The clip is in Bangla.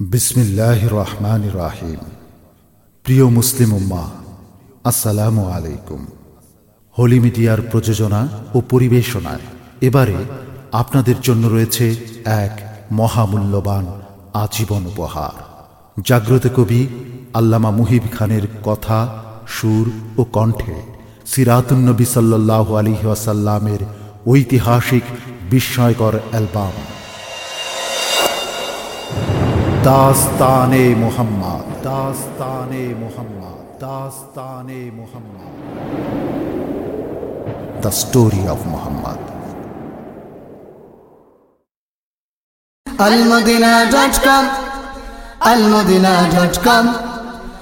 বিসমিল্লাহ রহমান রাহিম প্রিয় মুসলিম উম্মা, আসসালামু আলাইকুম। হোলি মিডিয়ার প্রযোজনা ও পরিবেশনায় এবারে আপনাদের জন্য রয়েছে এক মহামূল্যবান আজীবন উপহার। জাগ্রত কবি আল্লামা মুহিব খানের কথা, সুর ও কণ্ঠে সিরাতুন্নবী সাল্লাহ আলী ওয়াসাল্লামের ঐতিহাসিক বিস্ময়কর অ্যালবাম داستان محمد داستان محمد داستان محمد۔ دا سٹوری آف محمد۔ المدینہ ڈاٹ کام، المدینہ ڈاٹ کام۔